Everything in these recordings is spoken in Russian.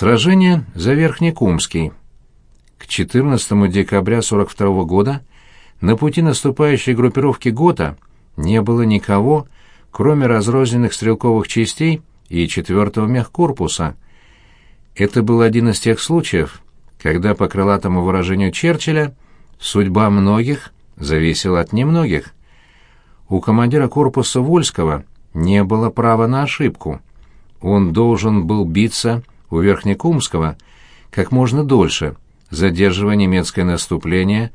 Сражение за Верхнекумский. К 14 декабря 42 года на пути наступающей группировки ГОТА не было никого, кроме разрозненных стрелковых частей и 4-го мехкорпуса. Это был один из тех случаев, когда, по крылатому выражению Черчилля, судьба многих зависела от немногих. У командира корпуса Вольского не было права на ошибку. Он должен был биться у Верхнекумского как можно дольше, задерживая немецкое наступление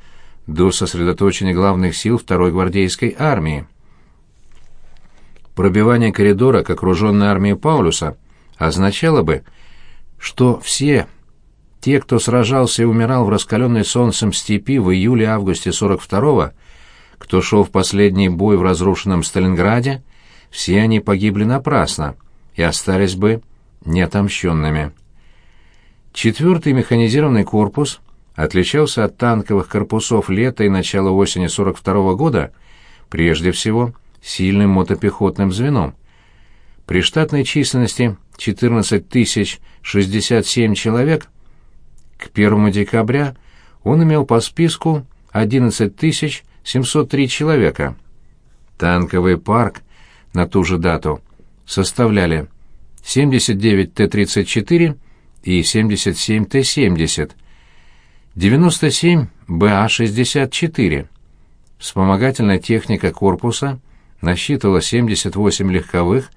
до сосредоточения главных сил второй гвардейской армии. Пробивание коридора к окруженной армии Паулюса означало бы, что все те, кто сражался и умирал в раскаленной солнцем степи в июле-августе 42-го, кто шел в последний бой в разрушенном Сталинграде, все они погибли напрасно и остались бы неотомщенными. Четвертый механизированный корпус отличался от танковых корпусов лета и начала осени 42 -го года прежде всего сильным мотопехотным звеном. При штатной численности 14 тысяч 67 человек к 1 декабря он имел по списку 11 тысяч 703 человека. Танковый парк на ту же дату составляли 79 Т-34 и 77 Т-70, 97 БА-64. Вспомогательная техника корпуса насчитывала 78 легковых,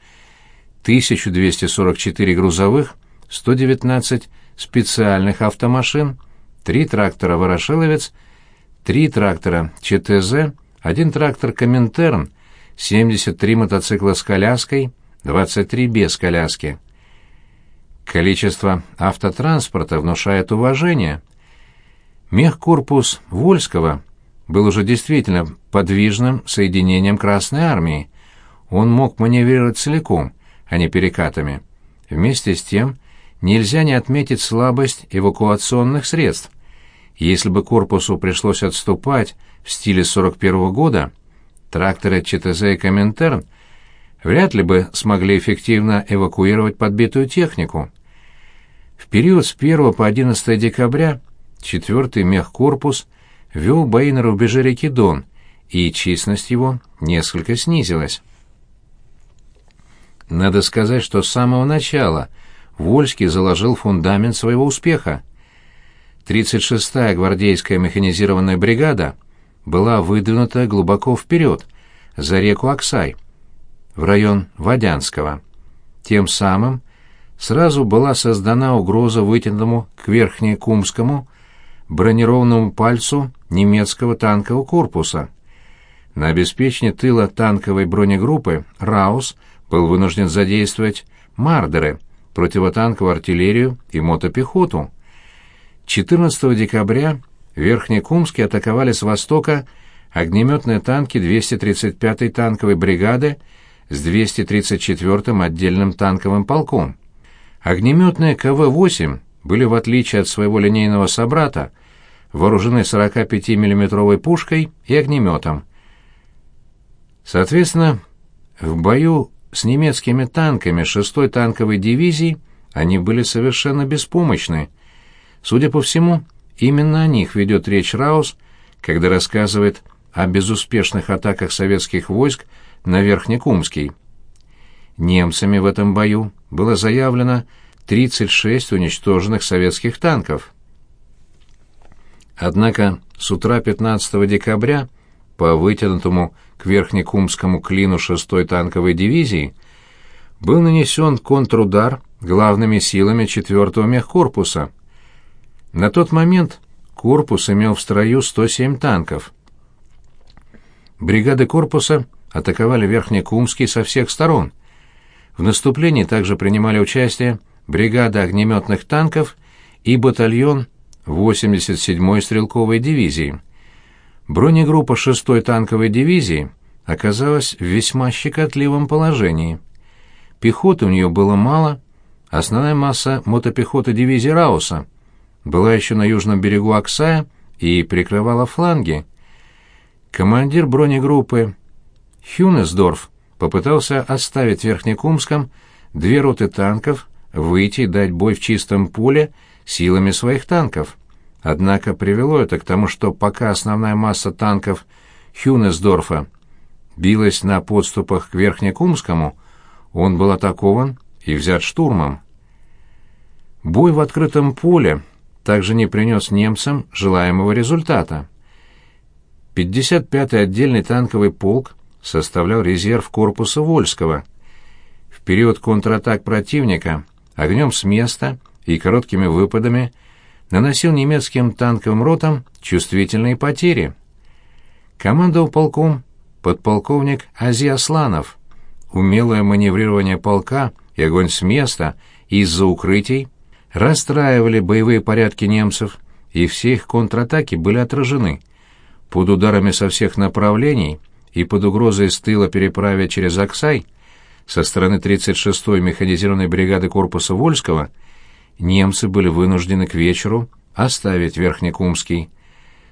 1244 грузовых, 119 специальных автомашин, 3 трактора «Ворошиловец», 3 трактора «ЧТЗ», 1 трактор «Коминтерн», 73 мотоцикла с коляской, 23 без коляски. Количество автотранспорта внушает уважение. Мехкорпус Вольского был уже действительно подвижным соединением Красной Армии. Он мог маневрировать целиком, а не перекатами. Вместе с тем, нельзя не отметить слабость эвакуационных средств. Если бы корпусу пришлось отступать в стиле 41 -го года, тракторы ЧТЗ и Коминтерн вряд ли бы смогли эффективно эвакуировать подбитую технику. В период с 1 по 11 декабря 4-й мехкорпус вел бои на рубеже реки Дон, и численность его несколько снизилась. Надо сказать, что с самого начала Вольский заложил фундамент своего успеха. 36-я гвардейская механизированная бригада была выдвинута глубоко вперед, за реку Аксай, в район Водянского. Тем самым сразу была создана угроза вытянутому к Верхнекумскому бронированному пальцу немецкого танкового корпуса. На обеспечение тыла танковой бронегруппы Раус был вынужден задействовать Мардеры, противотанковую артиллерию и мотопехоту. 14 декабря Верхнекумский атаковали с востока огнеметные танки 235-й танковой бригады с 234-м отдельным танковым полком. Огнеметные КВ-8 были, в отличие от своего линейного собрата, вооружены 45 миллиметровой пушкой и огнеметом. Соответственно, в бою с немецкими танками 6-й танковой дивизии они были совершенно беспомощны. Судя по всему, именно о них ведет речь Раус, когда рассказывает о безуспешных атаках советских войск на Верхнекумский. Немцами в этом бою было заявлено 36 уничтоженных советских танков. Однако с утра 15 декабря по вытянутому к Верхнекумскому клину 6-й танковой дивизии был нанесен контрудар главными силами 4-го мехкорпуса. На тот момент корпус имел в строю 107 танков. Бригады корпуса атаковали Верхнекумский со всех сторон. В наступлении также принимали участие бригада огнеметных танков и батальон 87-й стрелковой дивизии. Бронегруппа 6-й танковой дивизии оказалась в весьма щекотливом положении. Пехоты у нее было мало, основная масса мотопехоты дивизии Рауса была еще на южном берегу Аксая и прикрывала фланги. Командир бронегруппы Хюнесдорф попытался оставить в Верхнекумском две роты танков выйти и дать бой в чистом поле силами своих танков. Однако привело это к тому, что пока основная масса танков Хюнесдорфа билась на подступах к Верхнекумскому, он был атакован и взят штурмом. Бой в открытом поле также не принес немцам желаемого результата. 55-й отдельный танковый полк составлял резерв корпуса Вольского. В период контратак противника огнем с места и короткими выпадами наносил немецким танковым ротам чувствительные потери. Командовал полком подполковник Ази Асланов. Умелое маневрирование полка и огонь с места из-за укрытий расстраивали боевые порядки немцев, и все их контратаки были отражены. Под ударами со всех направлений и под угрозой с тыла переправе через Оксай со стороны 36-й механизированной бригады корпуса Вольского немцы были вынуждены к вечеру оставить Верхнекумский.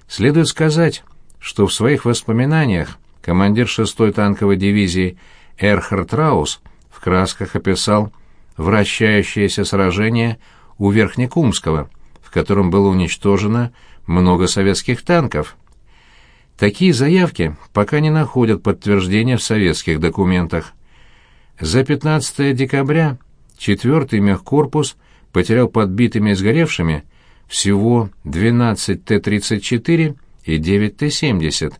Следует сказать, что в своих воспоминаниях командир 6-й танковой дивизии Эрхард Раус в красках описал вращающееся сражение у Верхнекумского, в котором было уничтожено много советских танков. Такие заявки пока не находят подтверждения в советских документах. За 15 декабря 4-й мехкорпус потерял подбитыми и сгоревшими всего 12 Т-34 и 9 Т-70.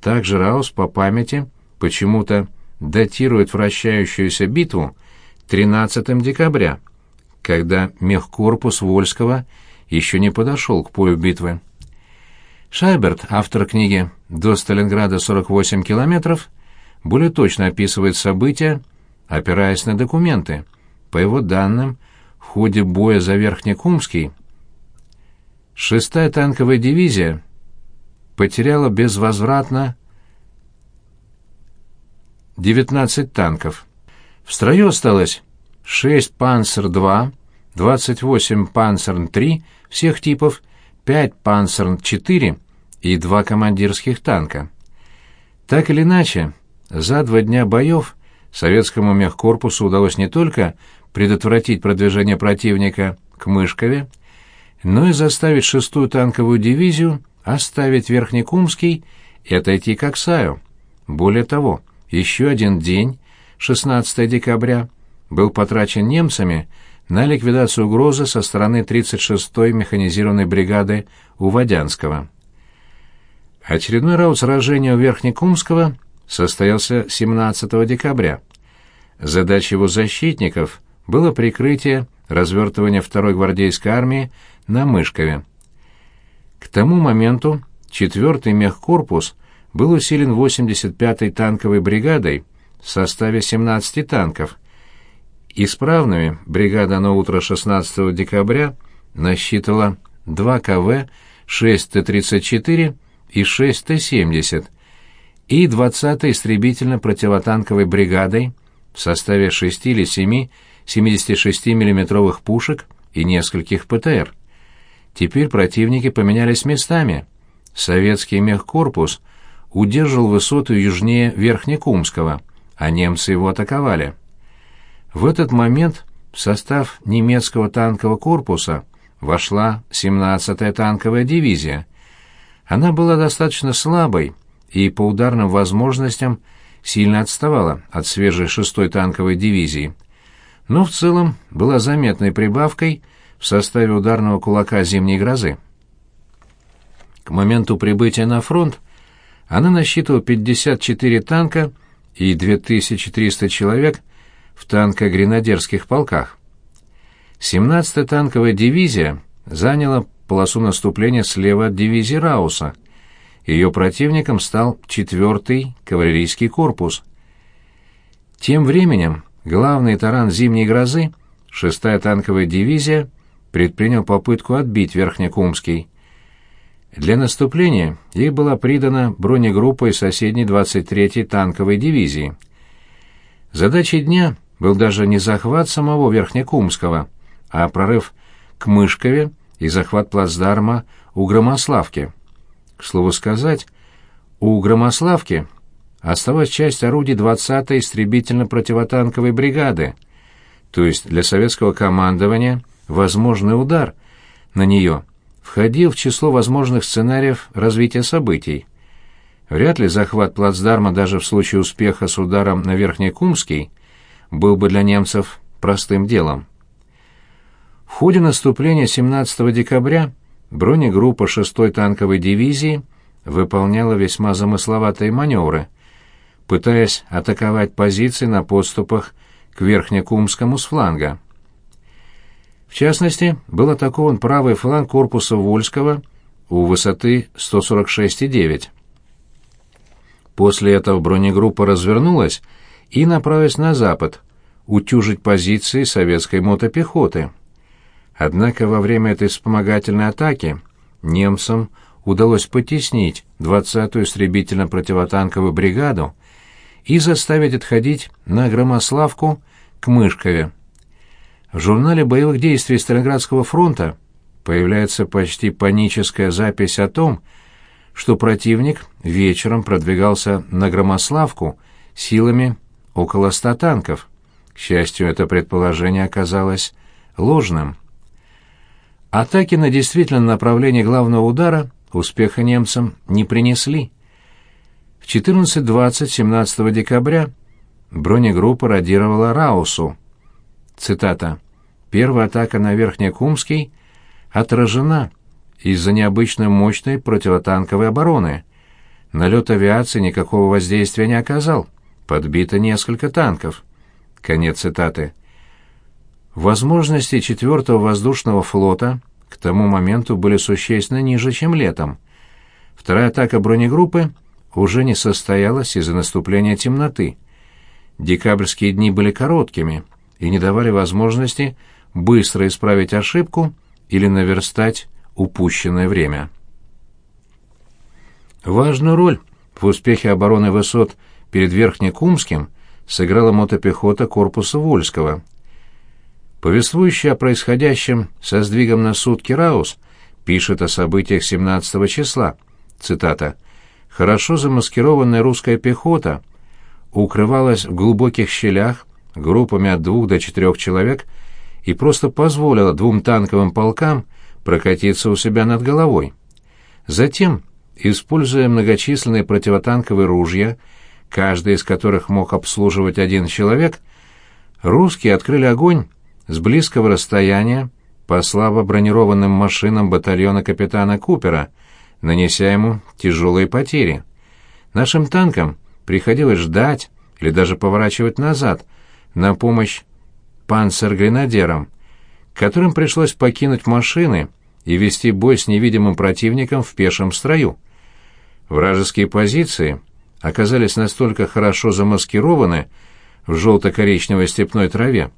Также Раус по памяти почему-то датирует вращающуюся битву 13 декабря – когда мехкорпус Вольского еще не подошел к полю битвы. Шайберт, автор книги «До Сталинграда 48 километров», более точно описывает события, опираясь на документы. По его данным, в ходе боя за Верхнекумский шестая танковая дивизия потеряла безвозвратно 19 танков. В строю осталось 6 «Панцер-2», 28 «Панцерн-3» всех типов, 5 «Панцерн-4» и два командирских танка. Так или иначе, за два дня боев советскому мехкорпусу удалось не только предотвратить продвижение противника к Мышкове, но и заставить шестую танковую дивизию оставить Верхнекумский и отойти к Оксаю. Более того, еще один день, 16 декабря, был потрачен немцами на ликвидацию угрозы со стороны 36-й механизированной бригады у Водянского. Очередной раунд сражения у Верхнекумского состоялся 17 декабря. Задачей его защитников было прикрытие развертывания второй гвардейской армии на Мышкове. К тому моменту 4-й мехкорпус был усилен 85-й танковой бригадой в составе 17 танков – Исправными бригада на утро 16 декабря насчитывала 2 КВ, 6 Т-34 и 6 Т-70 и 20-й истребительно-противотанковой бригадой в составе 6 или 7 76 миллиметровых пушек и нескольких ПТР. Теперь противники поменялись местами. Советский мехкорпус удерживал высоту южнее Верхнекумского, а немцы его атаковали. В этот момент в состав немецкого танкового корпуса вошла 17-я танковая дивизия. Она была достаточно слабой и по ударным возможностям сильно отставала от свежей 6-й танковой дивизии, но в целом была заметной прибавкой в составе ударного кулака «Зимней грозы». К моменту прибытия на фронт она насчитывала 54 танка и 2300 человек – в танко-гренадерских полках. 17-я танковая дивизия заняла полосу наступления слева от дивизии Рауса. Ее противником стал 4-й кавалерийский корпус. Тем временем главный таран зимней грозы, 6-я танковая дивизия, предпринял попытку отбить Верхнекумский. Для наступления ей была придана бронегруппа из соседней 23-й танковой дивизии. Задачей дня был даже не захват самого Верхнекумского, а прорыв к Мышкове и захват плацдарма у Громославки. К слову сказать, у Громославки оставалась часть орудий 20-й истребительно-противотанковой бригады. то есть для советского командования возможный удар на нее входил в число возможных сценариев развития событий. Вряд ли захват плацдарма даже в случае успеха с ударом на Верхнекумский был бы для немцев простым делом. В ходе наступления 17 декабря бронегруппа 6-й танковой дивизии выполняла весьма замысловатые маневры, пытаясь атаковать позиции на подступах к Верхнекумскому с фланга. В частности, был атакован правый фланг корпуса Вольского у высоты 146,9. После этого бронегруппа развернулась и направилась на запад, утюжить позиции советской мотопехоты. Однако во время этой вспомогательной атаки немцам удалось потеснить 20-ю истребительно-противотанковую бригаду и заставить отходить на Громославку к Мышкове. В журнале боевых действий Сталинградского фронта появляется почти паническая запись о том, что противник вечером продвигался на Громославку силами около ста танков. К счастью, это предположение оказалось ложным. Атаки на действительном направлении главного удара успеха немцам не принесли. В 14.20 17 декабря бронегруппа радировала Раусу. Цитата. «Первая атака на Верхнекумский отражена из-за необычно мощной противотанковой обороны. Налет авиации никакого воздействия не оказал. Подбито несколько танков». Конец цитаты. Возможности 4-го воздушного флота к тому моменту были существенно ниже, чем летом. Вторая атака бронегруппы уже не состоялась из-за наступления темноты. Декабрьские дни были короткими и не давали возможности быстро исправить ошибку или наверстать упущенное время. Важную роль в успехе обороны высот перед Верхнекумским сыграла мотопехота корпуса Вольского. Повествующий о происходящем со сдвигом на сутки Раус пишет о событиях 17 числа. Цитата. «Хорошо замаскированная русская пехота укрывалась в глубоких щелях группами от двух до четырех человек и просто позволила двум танковым полкам прокатиться у себя над головой. Затем, используя многочисленные противотанковые ружья, каждый из которых мог обслуживать один человек, русские открыли огонь с близкого расстояния по слабо бронированным машинам батальона капитана Купера, нанеся ему тяжелые потери. Нашим танкам приходилось ждать или даже поворачивать назад на помощь панцергренадерам, которым пришлось покинуть машины и вести бой с невидимым противником в пешем строю. Вражеские позиции оказались настолько хорошо замаскированы в желто-коричневой степной траве,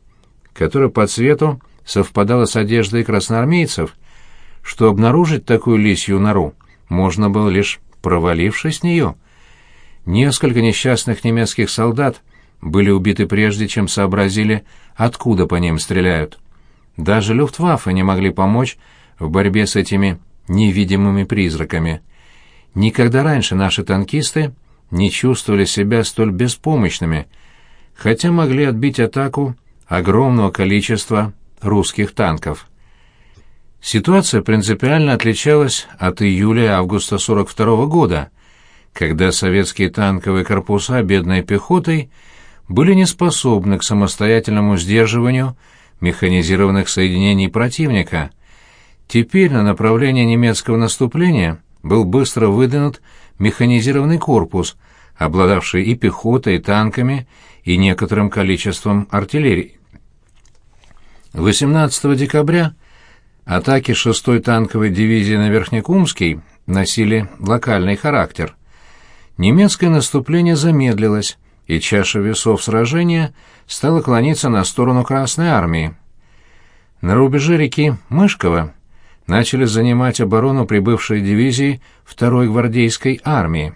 которая по цвету совпадала с одеждой красноармейцев, что обнаружить такую лисью нору можно было лишь провалившись в нее. Несколько несчастных немецких солдат были убиты прежде, чем сообразили, откуда по ним стреляют. Даже люфтваффе не могли помочь в борьбе с этими невидимыми призраками. Никогда раньше наши танкисты не чувствовали себя столь беспомощными, хотя могли отбить атаку огромного количества русских танков. Ситуация принципиально отличалась от июля-августа 42 года, когда советские танковые корпуса бедной пехотой были не способны к самостоятельному сдерживанию механизированных соединений противника. Теперь на направление немецкого наступления был быстро выдвинут механизированный корпус, обладавший и пехотой, и танками, и некоторым количеством артиллерии. 18 декабря атаки 6-й танковой дивизии на Верхнекумский носили локальный характер. Немецкое наступление замедлилось, и чаша весов сражения стала клониться на сторону Красной Армии. На рубеже реки Мышкова начали занимать оборону прибывшей дивизии 2-й гвардейской армии.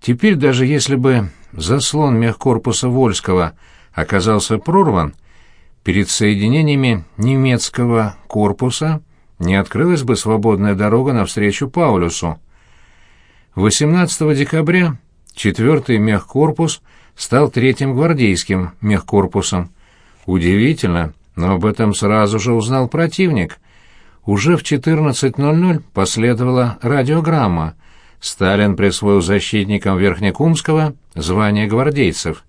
Теперь даже если бы заслон мехкорпуса Вольского оказался прорван, перед соединениями немецкого корпуса не открылась бы свободная дорога навстречу Паулюсу. 18 декабря 4-й мехкорпус стал третьим гвардейским мехкорпусом. Удивительно, но об этом сразу же узнал противник. Уже в 14.00 последовала радиограмма. Сталин присвоил защитникам Верхнекумского звание гвардейцев.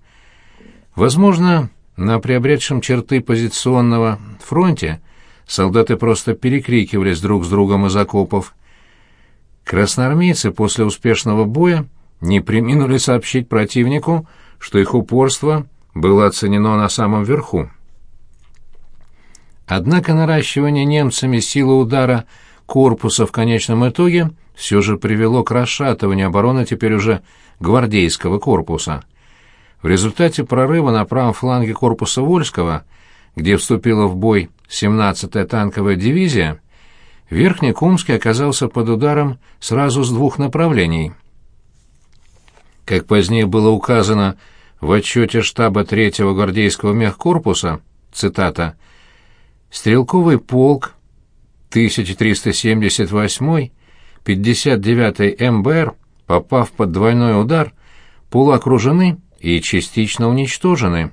Возможно, на приобретшем черты позиционного фронте солдаты просто перекрикивались друг с другом из окопов. Красноармейцы после успешного боя не приминули сообщить противнику, что их упорство было оценено на самом верху. Однако наращивание немцами силы удара корпуса в конечном итоге все же привело к расшатыванию обороны теперь уже гвардейского корпуса. В результате прорыва на правом фланге корпуса Вольского, где вступила в бой 17-я танковая дивизия, Верхний Кумский оказался под ударом сразу с двух направлений. Как позднее было указано в отчете штаба 3-го гвардейского мехкорпуса, цитата, «Стрелковый полк 1378 59-й МБР, попав под двойной удар, полуокружены и частично уничтожены.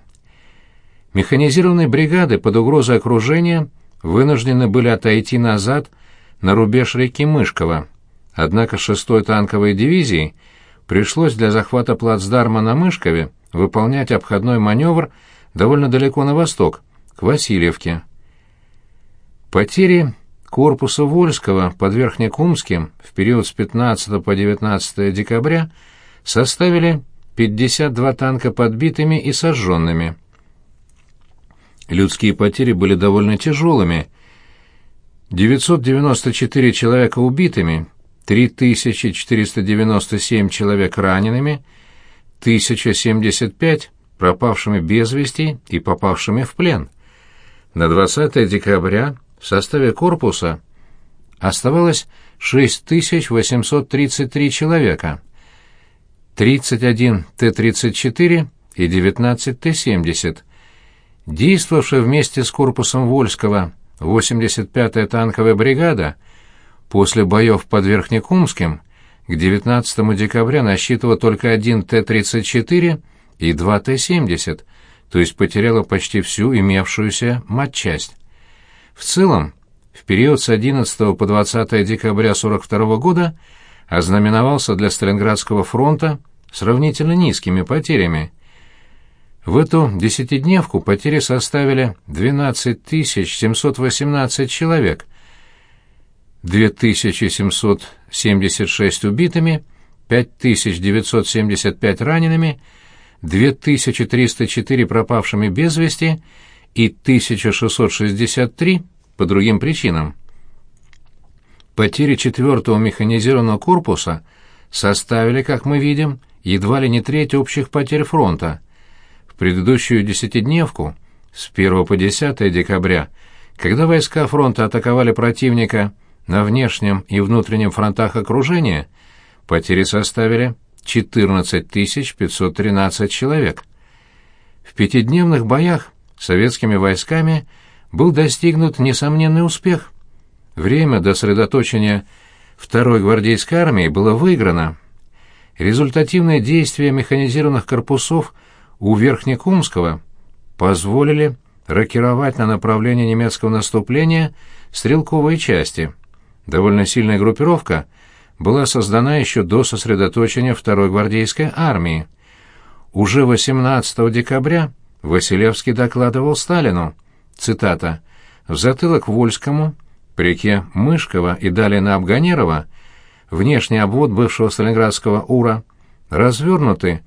Механизированные бригады под угрозой окружения вынуждены были отойти назад на рубеж реки Мышкова. Однако 6-й танковой дивизии пришлось для захвата плацдарма на Мышкове выполнять обходной маневр довольно далеко на восток, к Васильевке. Потери корпуса Вольского под Верхнекумским в период с 15 по 19 декабря составили 52 танка подбитыми и сожженными. Людские потери были довольно тяжелыми. 994 человека убитыми, 3497 человек ранеными, 1075 пропавшими без вести и попавшими в плен. На 20 декабря в составе корпуса оставалось 6833 человека, 31 Т-34 и 19 Т-70. Действовавшая вместе с корпусом Вольского 85-я танковая бригада после боев под Верхнекумским к 19 декабря насчитывала только один Т-34 и два Т-70, то есть потеряла почти всю имевшуюся матчасть. В целом, в период с 11 по 20 декабря 42 года ознаменовался для Сталинградского фронта сравнительно низкими потерями. В эту десятидневку потери составили 12 718 человек, 2776 убитыми, 5975 ранеными, 2304 пропавшими без вести и 1663 по другим причинам. Потери 4-го механизированного корпуса составили, как мы видим, едва ли не треть общих потерь фронта. В предыдущую десятидневку, с 1 по 10 декабря, когда войска фронта атаковали противника на внешнем и внутреннем фронтах окружения, потери составили 14 513 человек. В пятидневных боях советскими войсками был достигнут несомненный успех. Время до сосредоточения второй гвардейской армии было выиграно. Результативные действия механизированных корпусов у Верхнекумского позволили рокировать на направление немецкого наступления стрелковые части. Довольно сильная группировка была создана еще до сосредоточения второй гвардейской армии. Уже 18 декабря Василевский докладывал Сталину, цитата, «В затылок Вольскому, по реке Мышкова и далее на Абганерова, внешний обвод бывшего Сталинградского УРА, развернуты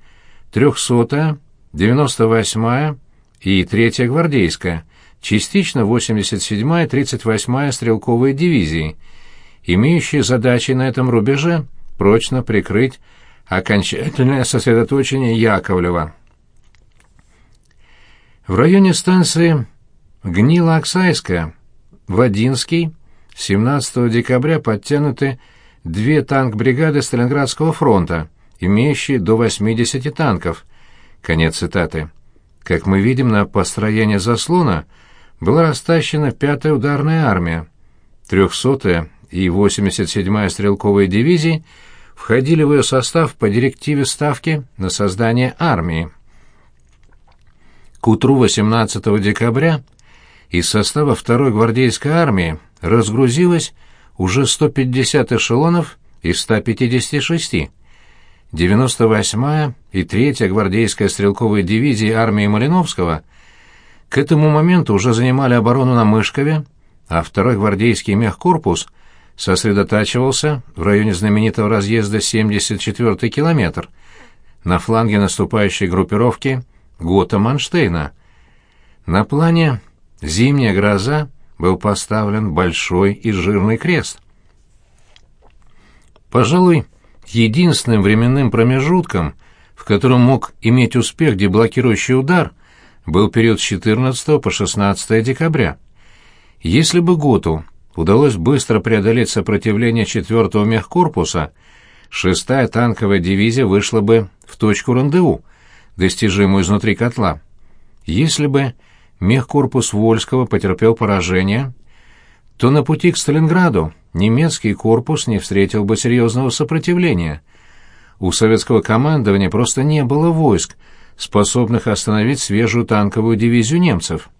300-я, 98-я и 3-я гвардейская, частично 87-я и 38-я стрелковые дивизии, имеющие задачи на этом рубеже прочно прикрыть окончательное сосредоточение Яковлева. В районе станции Гнила-Оксайская, Вадинский, 17 декабря подтянуты две танк-бригады Сталинградского фронта, имеющие до 80 танков. Конец цитаты. Как мы видим, на построение заслона была растащена 5-я ударная армия. 300-я и 87-я стрелковые дивизии входили в ее состав по директиве Ставки на создание армии. К утру 18 декабря из состава второй гвардейской армии разгрузилось уже 150 эшелонов из 156. 98-я и 3-я гвардейская стрелковые дивизии армии Малиновского к этому моменту уже занимали оборону на Мышкове, а второй гвардейский мехкорпус сосредотачивался в районе знаменитого разъезда 74-й километр на фланге наступающей группировки Гота Манштейна. На плане «Зимняя гроза» был поставлен большой и жирный крест. Пожалуй, единственным временным промежутком, в котором мог иметь успех деблокирующий удар, был период с 14 по 16 декабря. Если бы Готу удалось быстро преодолеть сопротивление 4-го мехкорпуса, 6-я танковая дивизия вышла бы в точку рандеву, достижимую изнутри котла. Если бы мехкорпус Вольского потерпел поражение, то на пути к Сталинграду немецкий корпус не встретил бы серьезного сопротивления. У советского командования просто не было войск, способных остановить свежую танковую дивизию немцев.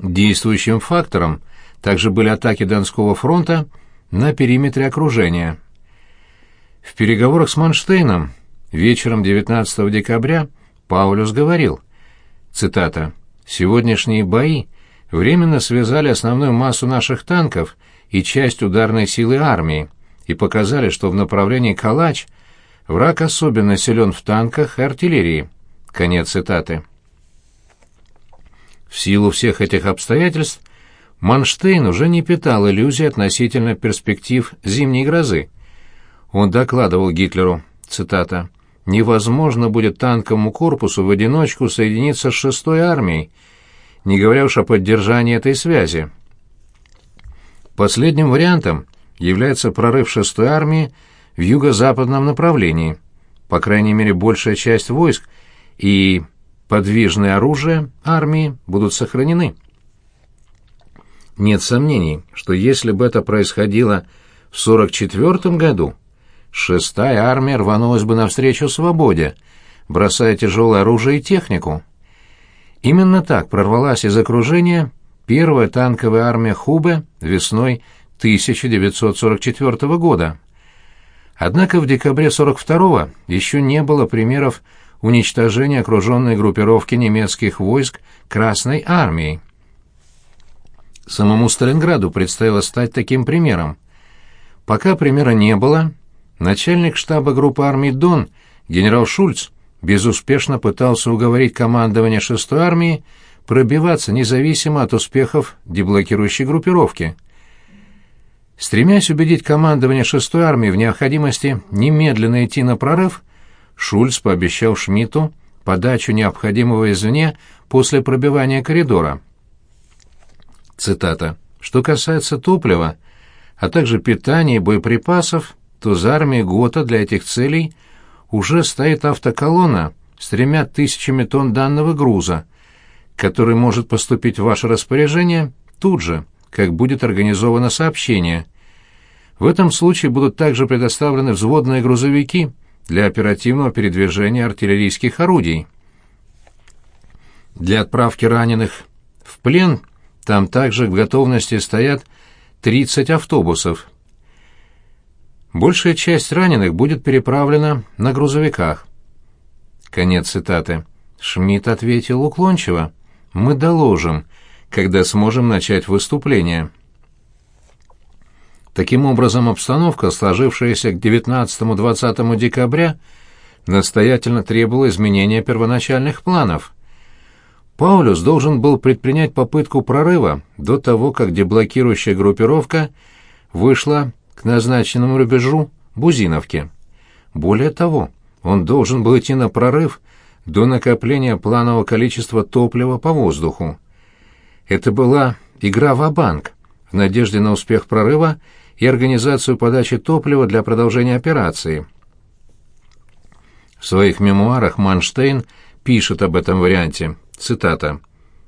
Действующим фактором также были атаки Донского фронта на периметре окружения. В переговорах с Манштейном вечером 19 декабря Паулюс говорил, цитата, «Сегодняшние бои временно связали основную массу наших танков и часть ударной силы армии и показали, что в направлении Калач враг особенно силен в танках и артиллерии». Конец цитаты. В силу всех этих обстоятельств Манштейн уже не питал иллюзий относительно перспектив зимней грозы. Он докладывал Гитлеру, цитата, «Невозможно будет танковому корпусу в одиночку соединиться с шестой армией, не говоря уж о поддержании этой связи. Последним вариантом является прорыв шестой армии в юго-западном направлении. По крайней мере, большая часть войск и подвижное оружие армии будут сохранены. Нет сомнений, что если бы это происходило в 44 году, шестая армия рванулась бы навстречу свободе, бросая тяжелое оружие и технику. Именно так прорвалась из окружения первая танковая армия Хубе весной 1944 года. Однако в декабре 42 еще не было примеров уничтожения окруженной группировки немецких войск Красной армией. Самому Сталинграду предстояло стать таким примером. Пока примера не было, начальник штаба группы армий «Дон» генерал Шульц безуспешно пытался уговорить командование 6-й армии пробиваться независимо от успехов деблокирующей группировки. Стремясь убедить командование 6-й армии в необходимости немедленно идти на прорыв, Шульц пообещал Шмидту подачу необходимого извне после пробивания коридора. Цитата. «Что касается топлива, а также питания и боеприпасов, то за армией ГОТА для этих целей – уже стоит автоколонна с тремя тысячами тонн данного груза, который может поступить в ваше распоряжение тут же, как будет организовано сообщение. В этом случае будут также предоставлены взводные грузовики для оперативного передвижения артиллерийских орудий. Для отправки раненых в плен там также в готовности стоят 30 автобусов. Большая часть раненых будет переправлена на грузовиках. Конец цитаты. Шмидт ответил уклончиво. «Мы доложим, когда сможем начать выступление». Таким образом, обстановка, сложившаяся к 19-20 декабря, настоятельно требовала изменения первоначальных планов. Паулюс должен был предпринять попытку прорыва до того, как деблокирующая группировка вышла к назначенному рубежу Бузиновке. Более того, он должен был идти на прорыв до накопления планового количества топлива по воздуху. Это была игра в банк в надежде на успех прорыва и организацию подачи топлива для продолжения операции. В своих мемуарах Манштейн пишет об этом варианте. Цитата.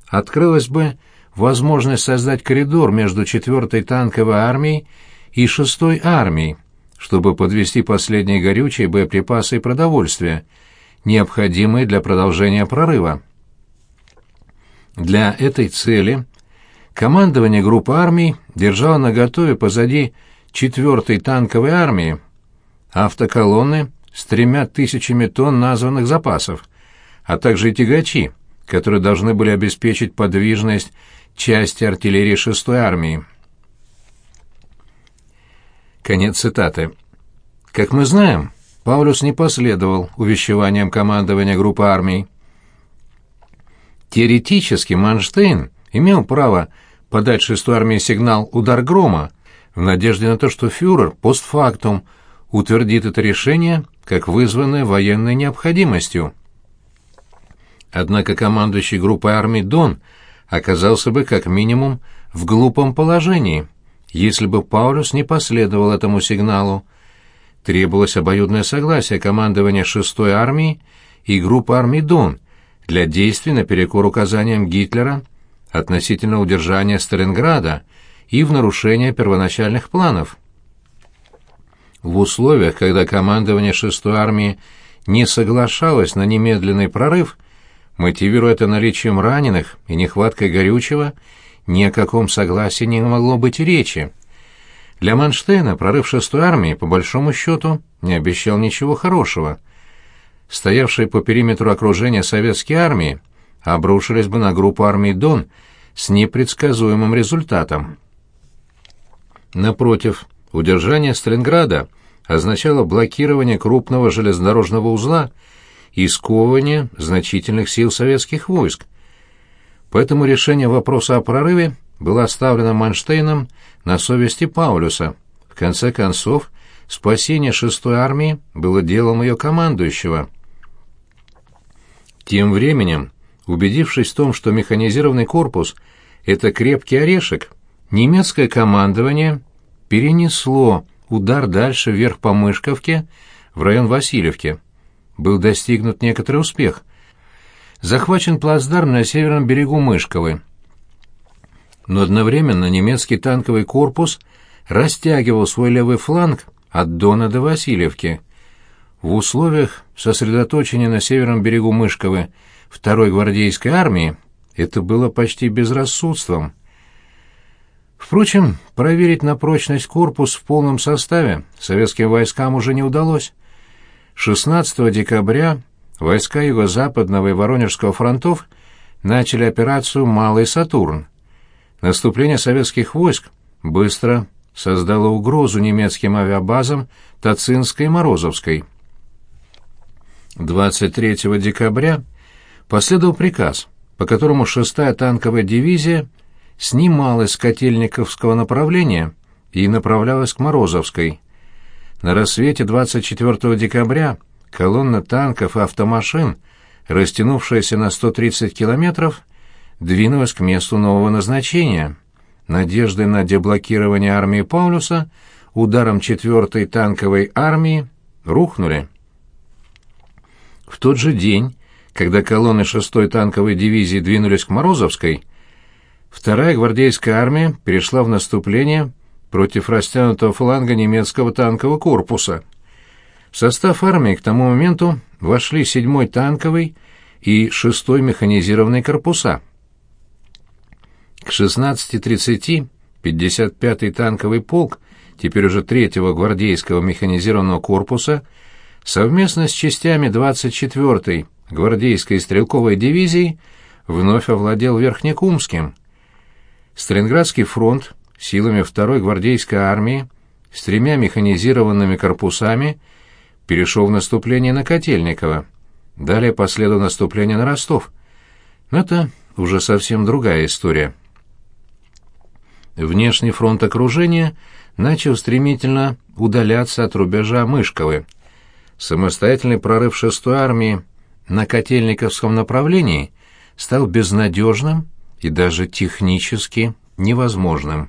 «Открылась бы возможность создать коридор между 4-й танковой армией и шестой армии, чтобы подвести последние горючие боеприпасы и продовольствие, необходимые для продолжения прорыва. Для этой цели командование группы армий держало наготове позади 4-й танковой армии автоколонны с тремя тысячами тонн названных запасов, а также и тягачи, которые должны были обеспечить подвижность части артиллерии 6-й армии. Конец цитаты. Как мы знаем, Паулюс не последовал увещеваниям командования группы армий. Теоретически Манштейн имел право подать шестой армии сигнал «Удар грома» в надежде на то, что фюрер постфактум утвердит это решение как вызванное военной необходимостью. Однако командующий группой армий Дон оказался бы как минимум в глупом положении, если бы Паулюс не последовал этому сигналу. Требовалось обоюдное согласие командования шестой армии и группы армий Дон для действий наперекор указаниям Гитлера относительно удержания Сталинграда и в нарушение первоначальных планов. В условиях, когда командование шестой армии не соглашалось на немедленный прорыв, мотивируя это наличием раненых и нехваткой горючего, ни о каком согласии не могло быть речи. Для Манштейна прорыв шестой армии, по большому счету, не обещал ничего хорошего – стоявшие по периметру окружения советские армии обрушились бы на группу армий Дон с непредсказуемым результатом. Напротив, удержание Сталинграда означало блокирование крупного железнодорожного узла и сковывание значительных сил советских войск. Поэтому решение вопроса о прорыве было оставлено Манштейном на совести Паулюса. В конце концов, спасение шестой армии было делом ее командующего. Тем временем, убедившись в том, что механизированный корпус — это крепкий орешек, немецкое командование перенесло удар дальше вверх по Мышковке в район Васильевки. Был достигнут некоторый успех. Захвачен плацдарм на северном берегу Мышковы. Но одновременно немецкий танковый корпус растягивал свой левый фланг от Дона до Васильевки — в условиях сосредоточения на северном берегу Мышковы второй гвардейской армии это было почти безрассудством. Впрочем, проверить на прочность корпус в полном составе советским войскам уже не удалось. 16 декабря войска Юго-Западного и Воронежского фронтов начали операцию «Малый Сатурн». Наступление советских войск быстро создало угрозу немецким авиабазам Тацинской и Морозовской. 23 декабря последовал приказ, по которому 6-я танковая дивизия снималась с Котельниковского направления и направлялась к Морозовской. На рассвете 24 декабря колонна танков и автомашин, растянувшаяся на 130 километров, двинулась к месту нового назначения. Надежды на деблокирование армии Паулюса ударом 4-й танковой армии рухнули. В тот же день, когда колонны 6-й танковой дивизии двинулись к Морозовской, вторая гвардейская армия перешла в наступление против растянутого фланга немецкого танкового корпуса. В состав армии к тому моменту вошли 7-й танковый и 6-й механизированный корпуса. К 16.30 55-й танковый полк, теперь уже 3-го гвардейского механизированного корпуса, совместно с частями 24-й гвардейской стрелковой дивизии вновь овладел Верхнекумским. Сталинградский фронт силами 2-й гвардейской армии с тремя механизированными корпусами перешел в наступление на Котельниково. Далее последовало наступление на Ростов. Но это уже совсем другая история. Внешний фронт окружения начал стремительно удаляться от рубежа Мышковы самостоятельный прорыв шестой армии на Котельниковском направлении стал безнадежным и даже технически невозможным.